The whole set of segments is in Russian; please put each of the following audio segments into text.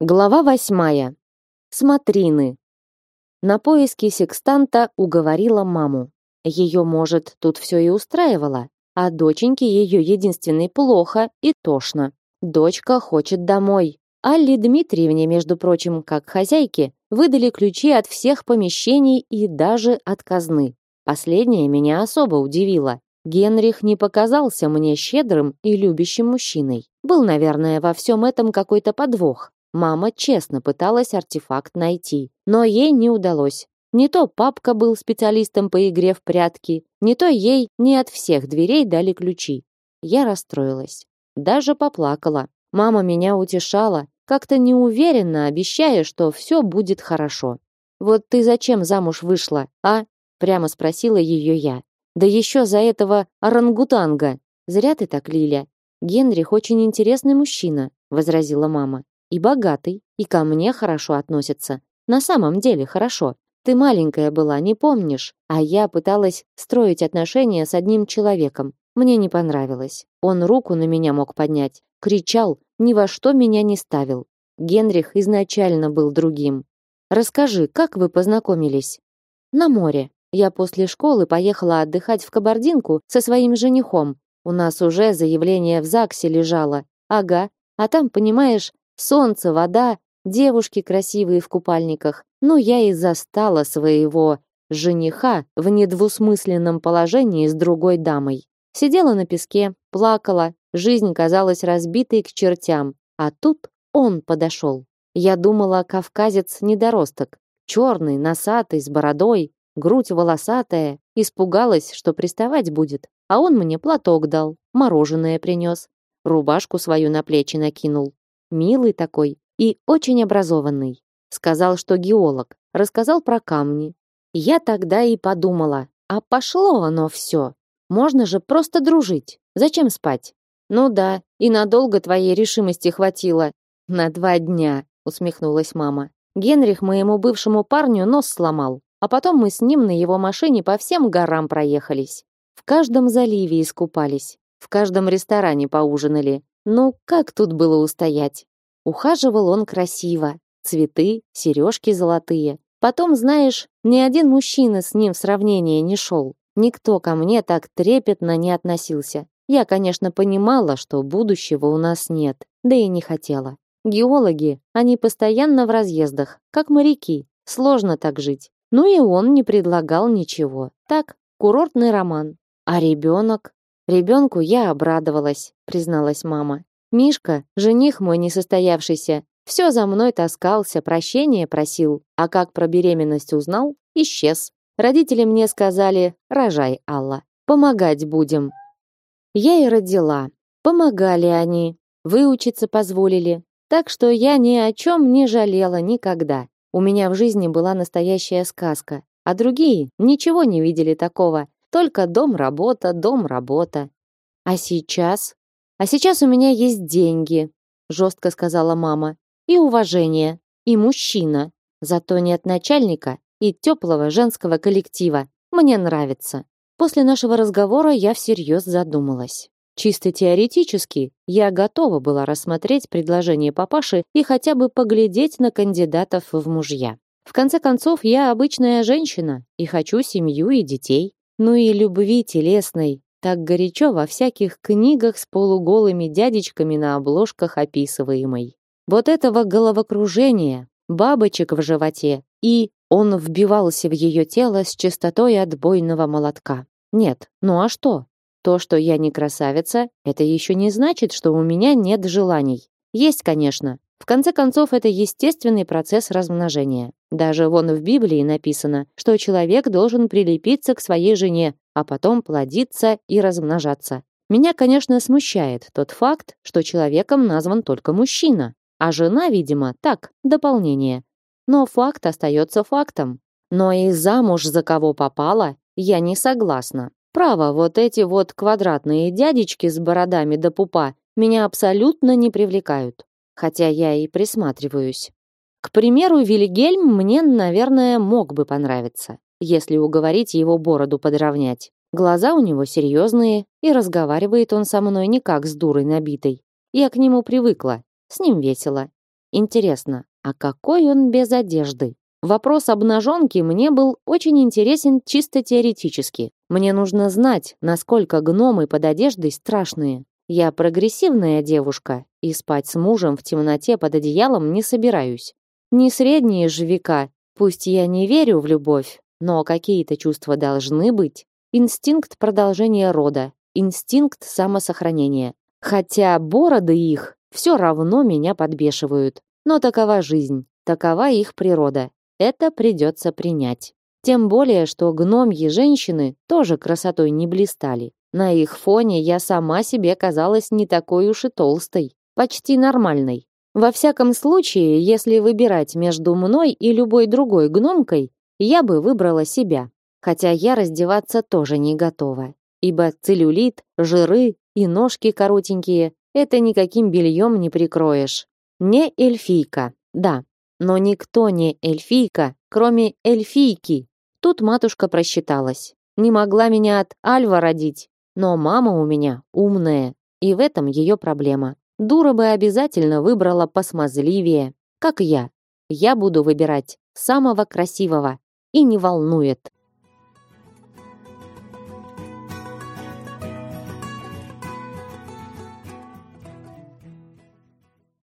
Глава восьмая. Смотрины. На поиски секстанта уговорила маму. Ее, может, тут все и устраивало, а доченьке ее единственной плохо и тошно. Дочка хочет домой. Алле Дмитриевне, между прочим, как хозяйке, выдали ключи от всех помещений и даже от казны. Последнее меня особо удивило. Генрих не показался мне щедрым и любящим мужчиной. Был, наверное, во всем этом какой-то подвох. Мама честно пыталась артефакт найти, но ей не удалось. Не то папка был специалистом по игре в прятки, не то ей не от всех дверей дали ключи. Я расстроилась. Даже поплакала. Мама меня утешала, как-то неуверенно обещая, что все будет хорошо. «Вот ты зачем замуж вышла, а?» Прямо спросила ее я. «Да еще за этого орангутанга!» «Зря ты так, Лиля. Генрих очень интересный мужчина», возразила мама. И богатый, и ко мне хорошо относится. На самом деле хорошо. Ты маленькая была, не помнишь? А я пыталась строить отношения с одним человеком. Мне не понравилось. Он руку на меня мог поднять, кричал, ни во что меня не ставил. Генрих изначально был другим. Расскажи, как вы познакомились? На море. Я после школы поехала отдыхать в Кабардинку со своим женихом. У нас уже заявление в ЗАГСе лежало. Ага. А там, понимаешь, Солнце, вода, девушки красивые в купальниках. Ну, я и застала своего жениха в недвусмысленном положении с другой дамой. Сидела на песке, плакала, жизнь казалась разбитой к чертям. А тут он подошел. Я думала, кавказец-недоросток. Черный, носатый, с бородой, грудь волосатая. Испугалась, что приставать будет. А он мне платок дал, мороженое принес. Рубашку свою на плечи накинул милый такой и очень образованный. Сказал, что геолог, рассказал про камни. Я тогда и подумала, а пошло оно все. Можно же просто дружить. Зачем спать? Ну да, и надолго твоей решимости хватило. На два дня, усмехнулась мама. Генрих моему бывшему парню нос сломал, а потом мы с ним на его машине по всем горам проехались. В каждом заливе искупались, в каждом ресторане поужинали, ну, как тут было устоять? Ухаживал он красиво. Цветы, сережки золотые. Потом, знаешь, ни один мужчина с ним в сравнение не шел. Никто ко мне так трепетно не относился. Я, конечно, понимала, что будущего у нас нет, да и не хотела. Геологи, они постоянно в разъездах, как моряки. Сложно так жить. Ну и он не предлагал ничего. Так, курортный роман. А ребенок? Ребенку я обрадовалась, призналась мама. Мишка, жених мой несостоявшийся, все за мной таскался, прощения просил, а как про беременность узнал, исчез. Родители мне сказали: "Рожай, Алла, помогать будем". Я и родила. Помогали они, выучиться позволили. Так что я ни о чем не жалела никогда. У меня в жизни была настоящая сказка, а другие ничего не видели такого. Только дом, работа, дом, работа. А сейчас? А сейчас у меня есть деньги, жестко сказала мама. И уважение, и мужчина. Зато нет начальника и теплого женского коллектива. Мне нравится. После нашего разговора я всерьез задумалась. Чисто теоретически я готова была рассмотреть предложение папаши и хотя бы поглядеть на кандидатов в мужья. В конце концов, я обычная женщина и хочу семью и детей. Ну и любви телесной, так горячо во всяких книгах с полуголыми дядечками на обложках описываемой. Вот этого головокружения, бабочек в животе, и он вбивался в ее тело с частотой отбойного молотка. Нет, ну а что? То, что я не красавица, это еще не значит, что у меня нет желаний. Есть, конечно, в конце концов, это естественный процесс размножения. Даже вон в Библии написано, что человек должен прилепиться к своей жене, а потом плодиться и размножаться. Меня, конечно, смущает тот факт, что человеком назван только мужчина, а жена, видимо, так, дополнение. Но факт остается фактом. Но и замуж за кого попала, я не согласна. Право, вот эти вот квадратные дядечки с бородами до пупа меня абсолютно не привлекают хотя я и присматриваюсь. К примеру, Вильгельм мне, наверное, мог бы понравиться, если уговорить его бороду подровнять. Глаза у него серьезные, и разговаривает он со мной не как с дурой набитой. Я к нему привыкла, с ним весело. Интересно, а какой он без одежды? Вопрос обнаженки мне был очень интересен чисто теоретически. Мне нужно знать, насколько гномы под одеждой страшные. Я прогрессивная девушка, и спать с мужем в темноте под одеялом не собираюсь. Не средние же века, пусть я не верю в любовь, но какие-то чувства должны быть. Инстинкт продолжения рода, инстинкт самосохранения. Хотя бороды их все равно меня подбешивают. Но такова жизнь, такова их природа. Это придется принять. Тем более, что гномьи женщины тоже красотой не блистали. На их фоне я сама себе казалась не такой уж и толстой, почти нормальной. Во всяком случае, если выбирать между мной и любой другой гномкой, я бы выбрала себя. Хотя я раздеваться тоже не готова, ибо целлюлит, жиры и ножки коротенькие это никаким бельем не прикроешь. Не эльфийка, да, но никто не эльфийка, кроме эльфийки. Тут матушка просчиталась. Не могла меня от Альва родить, но мама у меня умная, и в этом ее проблема. Дура бы обязательно выбрала посмазливее, как я. Я буду выбирать самого красивого, и не волнует.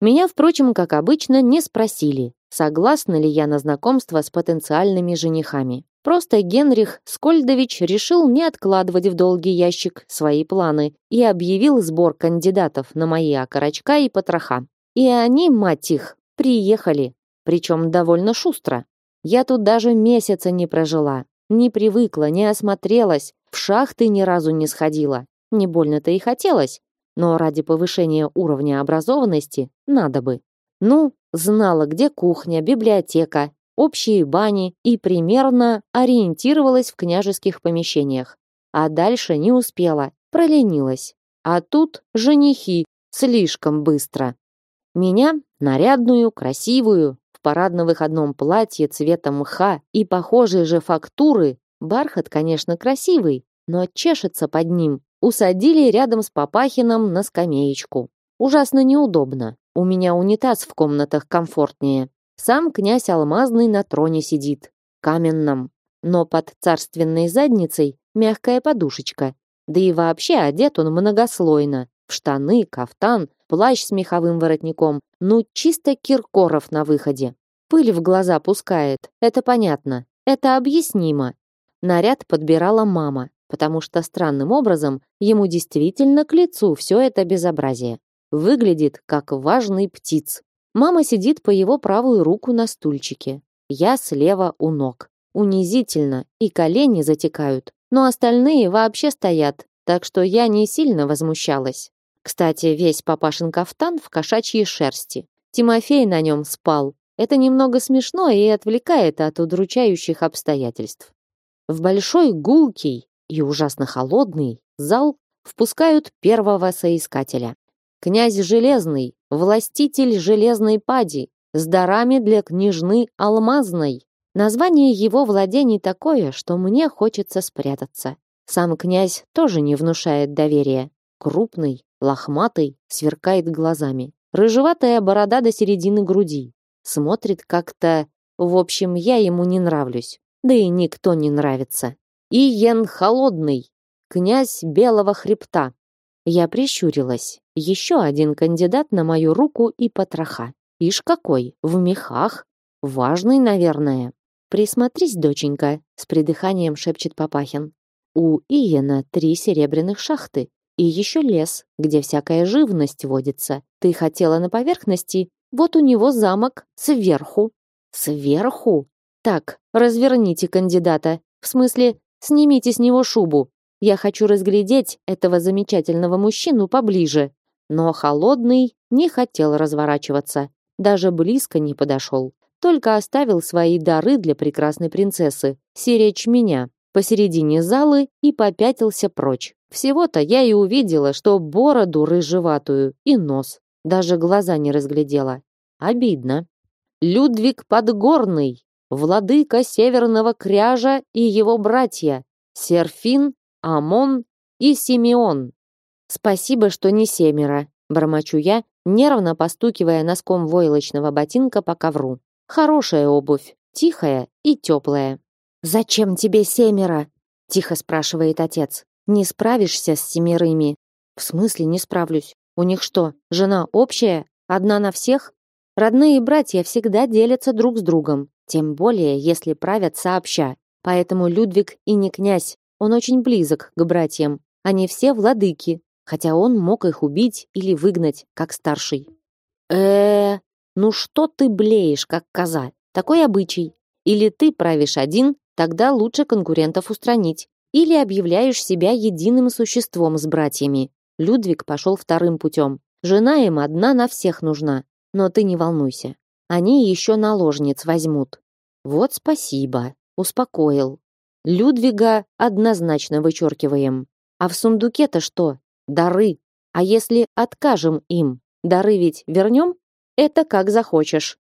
Меня, впрочем, как обычно, не спросили, согласна ли я на знакомство с потенциальными женихами. Просто Генрих Скольдович решил не откладывать в долгий ящик свои планы и объявил сбор кандидатов на мои окорочка и потроха. И они, мать их, приехали, причем довольно шустро. Я тут даже месяца не прожила, не привыкла, не осмотрелась, в шахты ни разу не сходила. Не больно-то и хотелось, но ради повышения уровня образованности надо бы. Ну, знала, где кухня, библиотека, общие бани и примерно ориентировалась в княжеских помещениях. А дальше не успела, проленилась. А тут женихи слишком быстро. Меня, нарядную, красивую, в парадно-выходном платье цвета мха и похожей же фактуры, бархат, конечно, красивый, но чешется под ним, Усадили рядом с Папахином на скамеечку. Ужасно неудобно. У меня унитаз в комнатах комфортнее. Сам князь Алмазный на троне сидит, каменном. Но под царственной задницей мягкая подушечка. Да и вообще одет он многослойно. В штаны, кафтан, плащ с меховым воротником. Ну, чисто Киркоров на выходе. Пыль в глаза пускает, это понятно. Это объяснимо. Наряд подбирала мама потому что странным образом ему действительно к лицу все это безобразие. Выглядит как важный птиц. Мама сидит по его правую руку на стульчике. Я слева у ног. Унизительно, и колени затекают. Но остальные вообще стоят, так что я не сильно возмущалась. Кстати, весь папашин кафтан в кошачьей шерсти. Тимофей на нем спал. Это немного смешно и отвлекает от удручающих обстоятельств. В большой гулкий, и ужасно холодный зал впускают первого соискателя. Князь Железный, властитель Железной Пади, с дарами для княжны Алмазной. Название его владений такое, что мне хочется спрятаться. Сам князь тоже не внушает доверия. Крупный, лохматый, сверкает глазами. Рыжеватая борода до середины груди. Смотрит как-то... В общем, я ему не нравлюсь. Да и никто не нравится. Иен Холодный, князь Белого Хребта. Я прищурилась. Еще один кандидат на мою руку и потроха. Ишь какой, в мехах. Важный, наверное. Присмотрись, доченька, с придыханием шепчет Папахин. У Иена три серебряных шахты. И еще лес, где всякая живность водится. Ты хотела на поверхности, вот у него замок сверху. Сверху? Так, разверните кандидата. В смысле, Снимите с него шубу. Я хочу разглядеть этого замечательного мужчину поближе. Но холодный не хотел разворачиваться, даже близко не подошел. Только оставил свои дары для прекрасной принцессы, сиречь меня, посередине залы и попятился прочь. Всего-то я и увидела, что бороду рыжеватую и нос. Даже глаза не разглядела. Обидно. Людвиг Подгорный, владыка Северного Кряжа и его братья Серфин, Амон и Симеон. Спасибо, что не семеро, бормочу я, нервно постукивая носком войлочного ботинка по ковру. Хорошая обувь, тихая и теплая. «Зачем тебе семеро?» — тихо спрашивает отец. «Не справишься с семерыми?» «В смысле не справлюсь? У них что, жена общая? Одна на всех?» Родные братья всегда делятся друг с другом, тем более, если правят сообща. Поэтому Людвиг и не князь, он очень близок к братьям. Они все владыки, хотя он мог их убить или выгнать, как старший. э ну что ты блеешь, как коза? Такой обычай. Или ты правишь один, тогда лучше конкурентов устранить. Или объявляешь себя единым существом с братьями. Людвиг пошел вторым путем. Жена им одна на всех нужна. Но ты не волнуйся. Они еще наложниц возьмут. Вот спасибо. Успокоил. Людвига однозначно вычеркиваем. А в сундуке-то что? Дары. А если откажем им, дары ведь вернем? Это как захочешь.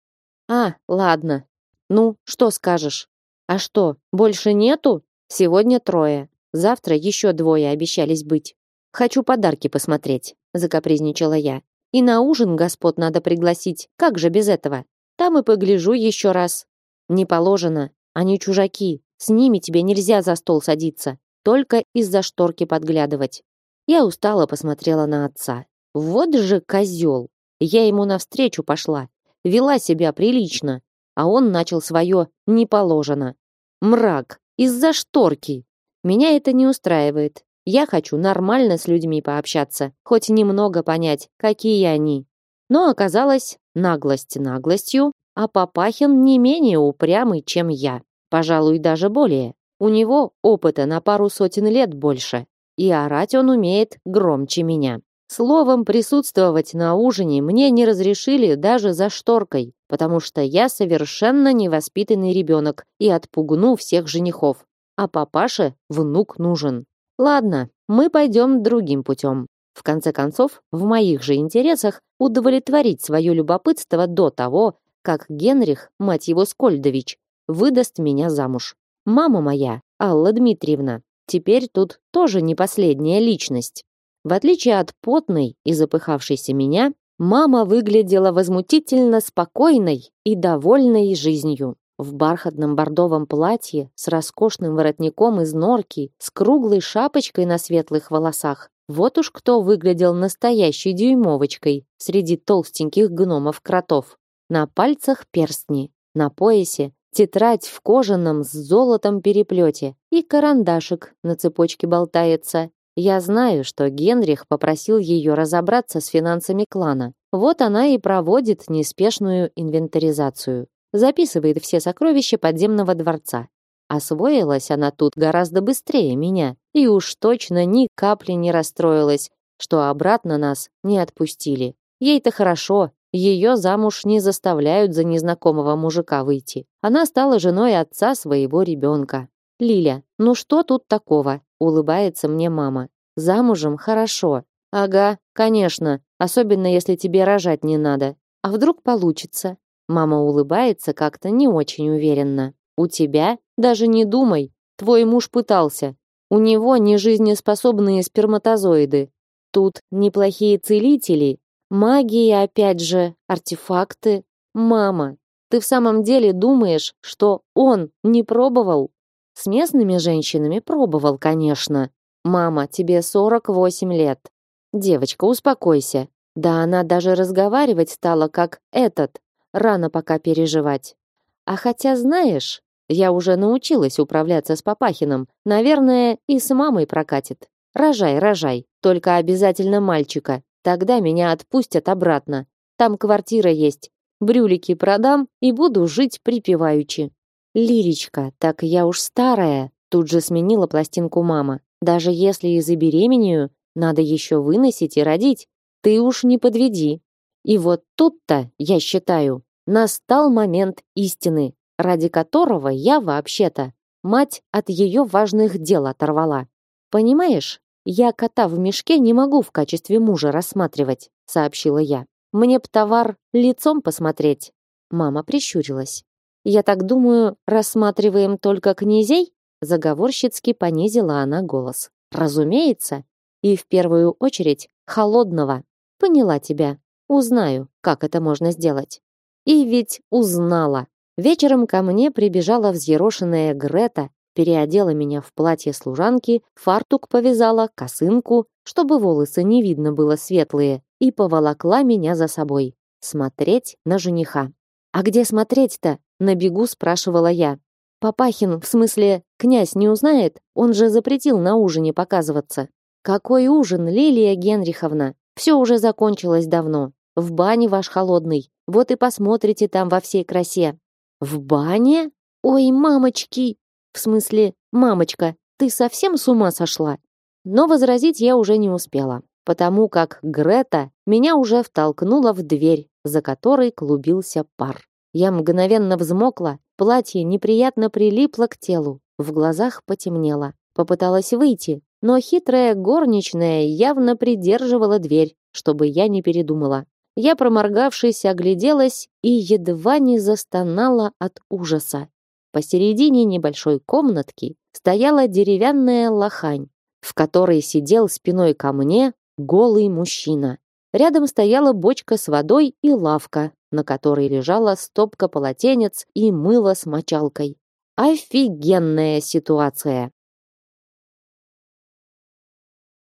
А, ладно. Ну, что скажешь? А что, больше нету? Сегодня трое. Завтра еще двое обещались быть. Хочу подарки посмотреть, закапризничала я. И на ужин господ надо пригласить. Как же без этого? Там и погляжу еще раз. Не положено. Они чужаки. С ними тебе нельзя за стол садиться. Только из-за шторки подглядывать. Я устало посмотрела на отца. Вот же козел. Я ему навстречу пошла. Вела себя прилично. А он начал свое «не положено». Мрак. Из-за шторки. Меня это не устраивает. Я хочу нормально с людьми пообщаться, хоть немного понять, какие они. Но оказалось, наглость наглостью, а Папахин не менее упрямый, чем я. Пожалуй, даже более. У него опыта на пару сотен лет больше и орать он умеет громче меня. Словом, присутствовать на ужине мне не разрешили даже за шторкой, потому что я совершенно невоспитанный ребенок и отпугну всех женихов. А папаше внук нужен. Ладно, мы пойдем другим путем. В конце концов, в моих же интересах удовлетворить свое любопытство до того, как Генрих, мать его Скольдович, выдаст меня замуж. Мама моя, Алла Дмитриевна, теперь тут тоже не последняя личность. В отличие от потной и запыхавшейся меня, мама выглядела возмутительно спокойной и довольной жизнью. В бархатном бордовом платье с роскошным воротником из норки, с круглой шапочкой на светлых волосах. Вот уж кто выглядел настоящей дюймовочкой среди толстеньких гномов-кротов. На пальцах перстни, на поясе тетрадь в кожаном с золотом переплете и карандашик на цепочке болтается. Я знаю, что Генрих попросил ее разобраться с финансами клана. Вот она и проводит неспешную инвентаризацию. Записывает все сокровища подземного дворца. Освоилась она тут гораздо быстрее меня и уж точно ни капли не расстроилась, что обратно нас не отпустили. Ей-то хорошо, ее замуж не заставляют за незнакомого мужика выйти. Она стала женой отца своего ребенка. Лиля, ну что тут такого? Улыбается мне мама. Замужем хорошо. Ага, конечно, особенно если тебе рожать не надо. А вдруг получится? Мама улыбается как-то не очень уверенно. У тебя даже не думай. Твой муж пытался. У него нежизнеспособные сперматозоиды. Тут неплохие целители Магия, опять же, артефакты. Мама, ты в самом деле думаешь, что он не пробовал? С местными женщинами пробовал, конечно. Мама, тебе 48 лет. Девочка, успокойся. Да она даже разговаривать стала как этот. Рано пока переживать. А хотя, знаешь, я уже научилась управляться с Папахиным. Наверное, и с мамой прокатит. Рожай, рожай. Только обязательно мальчика. Тогда меня отпустят обратно. Там квартира есть. Брюлики продам и буду жить припеваючи. Лиричка, так я уж старая. Тут же сменила пластинку мама. Даже если и забеременею, надо еще выносить и родить. Ты уж не подведи. И вот тут-то, я считаю, настал момент истины, ради которого я вообще-то мать от ее важных дел оторвала. Понимаешь, я кота в мешке не могу в качестве мужа рассматривать, сообщила я. Мне б товар лицом посмотреть. Мама прищурилась. Я так думаю, рассматриваем только князей? Заговорщицки понизила она голос. Разумеется, и в первую очередь холодного. Поняла тебя. Узнаю, как это можно сделать. И ведь узнала. Вечером ко мне прибежала взъерошенная Грета, переодела меня в платье служанки, фартук повязала, косынку, чтобы волосы не видно было светлые, и поволокла меня за собой. Смотреть на жениха. «А где смотреть-то?» — на бегу спрашивала я. «Папахин, в смысле, князь не узнает? Он же запретил на ужине показываться». «Какой ужин, Лилия Генриховна? Все уже закончилось давно. В бане ваш холодный. Вот и посмотрите там во всей красе. В бане? Ой, мамочки! В смысле, мамочка, ты совсем с ума сошла? Но возразить я уже не успела, потому как Грета меня уже втолкнула в дверь, за которой клубился пар. Я мгновенно взмокла, платье неприятно прилипло к телу, в глазах потемнело. Попыталась выйти, но хитрая горничная явно придерживала дверь, чтобы я не передумала. Я, проморгавшись, огляделась и едва не застонала от ужаса. Посередине небольшой комнатки стояла деревянная лохань, в которой сидел спиной ко мне голый мужчина. Рядом стояла бочка с водой и лавка, на которой лежала стопка полотенец и мыло с мочалкой. Офигенная ситуация.